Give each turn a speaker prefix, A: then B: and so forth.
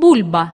A: Bulba.